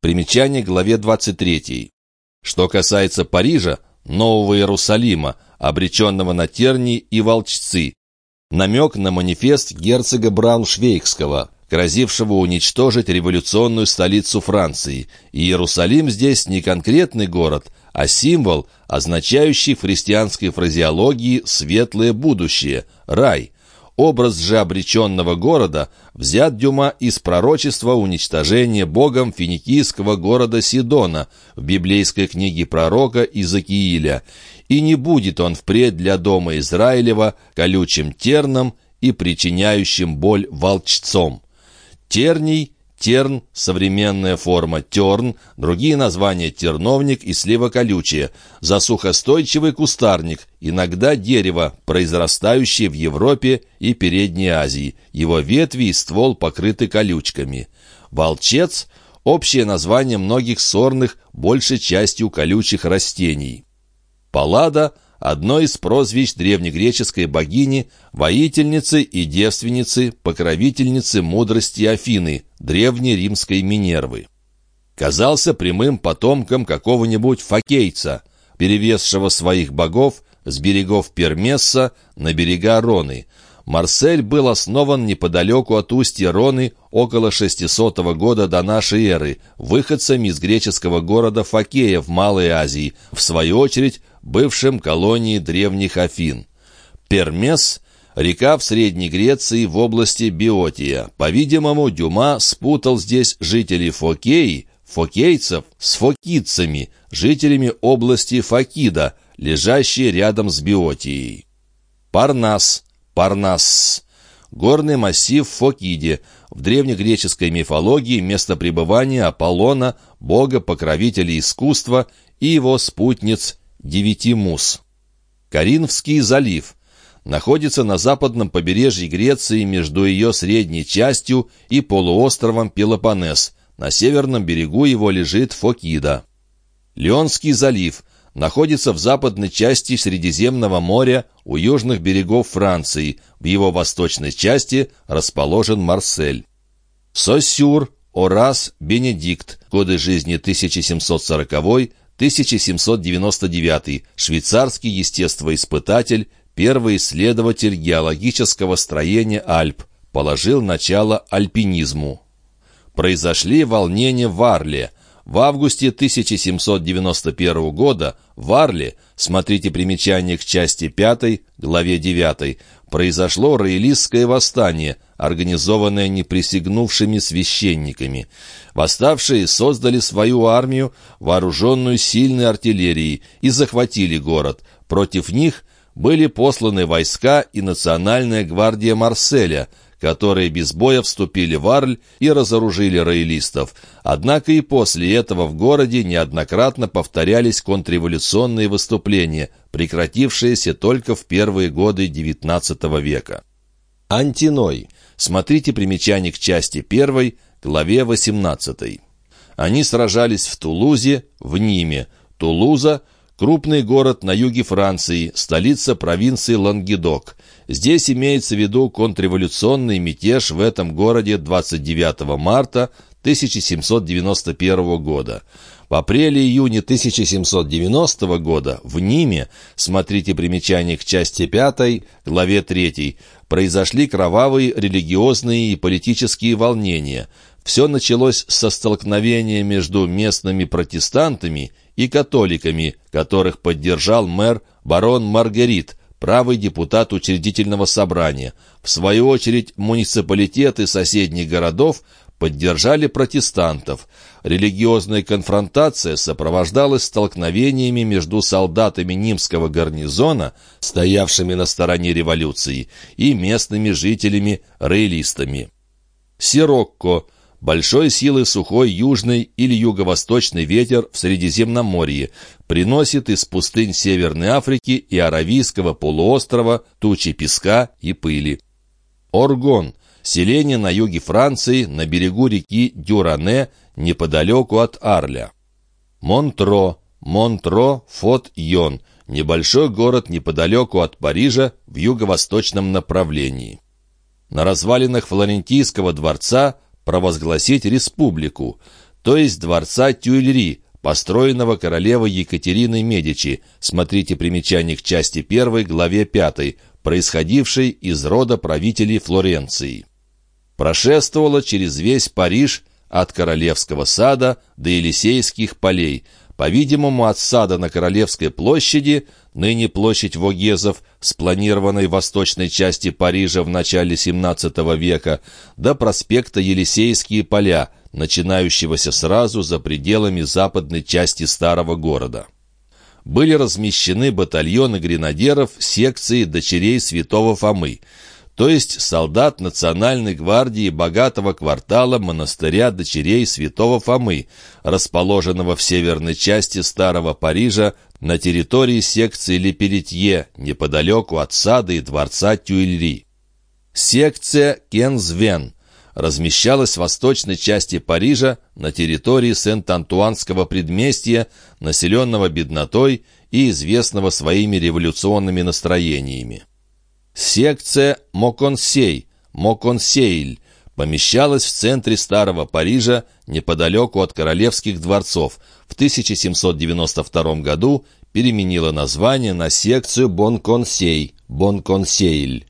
Примечание к главе 23. Что касается Парижа, Нового Иерусалима, обреченного на тернии и волчцы, намек на манифест герцога Брауншвейгского, грозившего уничтожить революционную столицу Франции. Иерусалим здесь не конкретный город, а символ, означающий в христианской фразеологии «светлое будущее», «рай». Образ же обреченного города взят Дюма из пророчества уничтожения богом финикийского города Сидона в библейской книге пророка Изакииля, и не будет он впредь для дома Израилева колючим терном и причиняющим боль волчцом. Терний, терн, современная форма терн, другие названия терновник и сливоколючее, засухостойчивый кустарник, иногда дерево, произрастающее в Европе и Передней Азии, его ветви и ствол покрыты колючками. Волчец – общее название многих сорных, большей частью колючих растений. Паллада – одно из прозвищ древнегреческой богини, воительницы и девственницы, покровительницы мудрости Афины, древней римской Минервы. Казался прямым потомком какого-нибудь факейца, перевесшего своих богов с берегов Пермесса на берега Роны. Марсель был основан неподалеку от устья Роны около 600 года до нашей эры, выходцами из греческого города Факея в Малой Азии, в свою очередь бывшим колонией древних Афин. Пермес – река в Средней Греции в области Биотия. По-видимому, Дюма спутал здесь жителей Фокеи, фокейцев, с фокидцами, жителями области Факида, лежащей рядом с Биотией. Парнас, Парнас – горный массив Фокиде, в древнегреческой мифологии место пребывания Аполлона, бога-покровителя искусства и его спутниц девяти мус. Каринфский залив находится на западном побережье Греции между ее средней частью и полуостровом Пелопоннес. На северном берегу его лежит Фокида. Леонский залив находится в западной части Средиземного моря у южных берегов Франции. В его восточной части расположен Марсель. Сосюр, Орас, Бенедикт. Годы жизни 1740 1799, швейцарский естествоиспытатель, первый исследователь геологического строения Альп, положил начало альпинизму. Произошли волнения в Арле. В августе 1791 года в Арле, смотрите примечание к части 5, главе 9, произошло роялистское восстание – организованная неприсягнувшими священниками. Восставшие создали свою армию, вооруженную сильной артиллерией, и захватили город. Против них были посланы войска и Национальная гвардия Марселя, которые без боя вступили в Арль и разоружили роялистов. Однако и после этого в городе неоднократно повторялись контрреволюционные выступления, прекратившиеся только в первые годы XIX века. Антиной Смотрите примечание к части 1, главе 18. Они сражались в Тулузе, в Ниме. Тулуза – крупный город на юге Франции, столица провинции Лангедок. Здесь имеется в виду контрреволюционный мятеж в этом городе 29 марта 1791 года. В апреле-июне 1790 года в Ниме, смотрите примечание к части 5, главе 3, произошли кровавые религиозные и политические волнения. Все началось со столкновения между местными протестантами и католиками, которых поддержал мэр барон Маргарит, правый депутат учредительного собрания. В свою очередь муниципалитеты соседних городов поддержали протестантов. Религиозная конфронтация сопровождалась столкновениями между солдатами Нимского гарнизона, стоявшими на стороне революции, и местными жителями, рейлистами. Сирокко – большой силы сухой южный или юго-восточный ветер в Средиземноморье, приносит из пустынь Северной Африки и Аравийского полуострова тучи песка и пыли. Оргон – селение на юге Франции, на берегу реки Дюране, неподалеку от Арля. Монтро, Монтро, Фот-Йон, небольшой город неподалеку от Парижа в юго-восточном направлении. На развалинах Флорентийского дворца провозгласить республику, то есть дворца Тюильри, построенного королевой Екатериной Медичи, смотрите примечание к части 1, главе 5, происходившей из рода правителей Флоренции. Прошествовала через весь Париж от Королевского сада до Елисейских полей, по-видимому, от сада на Королевской площади, ныне площадь Вогезов, спланированной в восточной части Парижа в начале XVII века, до проспекта Елисейские поля, начинающегося сразу за пределами западной части старого города. Были размещены батальоны гренадеров секции дочерей святого Фомы, то есть солдат Национальной гвардии богатого квартала монастыря дочерей святого Фомы, расположенного в северной части старого Парижа на территории секции Леперетье, неподалеку от сада и дворца Тюильри. Секция Кензвен – размещалась в восточной части Парижа на территории Сент-Антуанского предместья, населенного беднотой и известного своими революционными настроениями. Секция Моконсей, Моконсейль, помещалась в центре Старого Парижа, неподалеку от королевских дворцов. В 1792 году переменила название на секцию Бонконсей, Бонконсейль.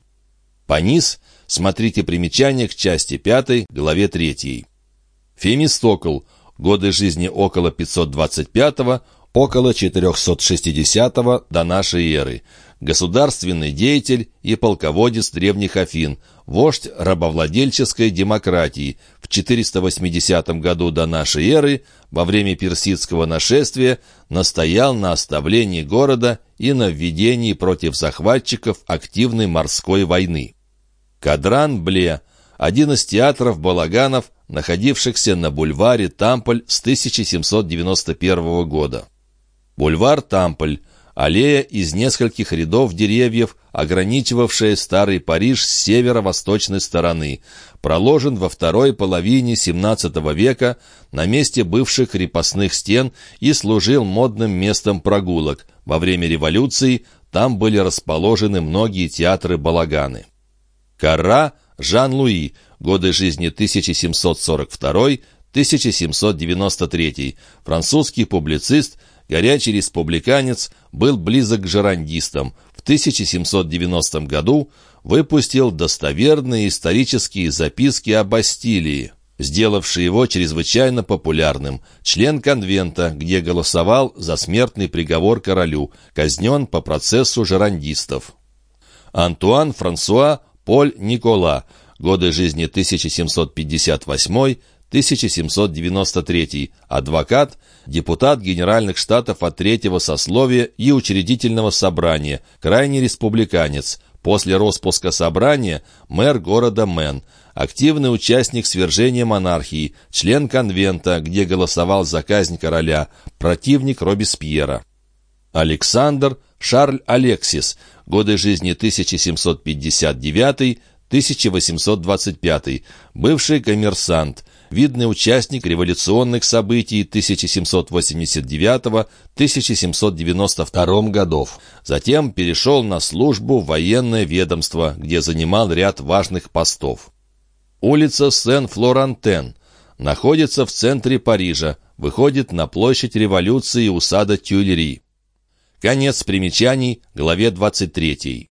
Панис Смотрите примечание к части 5, главе 3. Фемистокл. Годы жизни около 525 около 460 до нашей эры. Государственный деятель и полководец древних Афин, вождь рабовладельческой демократии. В 480 году до нашей эры, во время персидского нашествия, настоял на оставлении города и на введении против захватчиков активной морской войны. Кадран-Бле – один из театров балаганов, находившихся на бульваре Тамполь с 1791 года. Бульвар Тамполь – аллея из нескольких рядов деревьев, ограничивавшая Старый Париж с северо-восточной стороны, проложен во второй половине XVII века на месте бывших крепостных стен и служил модным местом прогулок. Во время революции там были расположены многие театры-балаганы. Карра Жан-Луи, годы жизни 1742-1793, французский публицист, горячий республиканец, был близок к жерандистам. В 1790 году выпустил достоверные исторические записки о Бастилии, сделавшие его чрезвычайно популярным. Член конвента, где голосовал за смертный приговор королю, казнен по процессу жерандистов. Антуан Франсуа Поль Никола, годы жизни 1758-1793, адвокат, депутат Генеральных Штатов от Третьего сословия и Учредительного собрания, крайний республиканец, после распуска собрания мэр города Мэн, активный участник свержения монархии, член конвента, где голосовал за казнь короля, противник Робеспьера. Александр Шарль Алексис, годы жизни 1759-1825, бывший коммерсант, видный участник революционных событий 1789-1792 годов. Затем перешел на службу в военное ведомство, где занимал ряд важных постов. Улица Сен-Флорантен находится в центре Парижа, выходит на площадь революции у сада Тюильри. Конец примечаний, главе 23.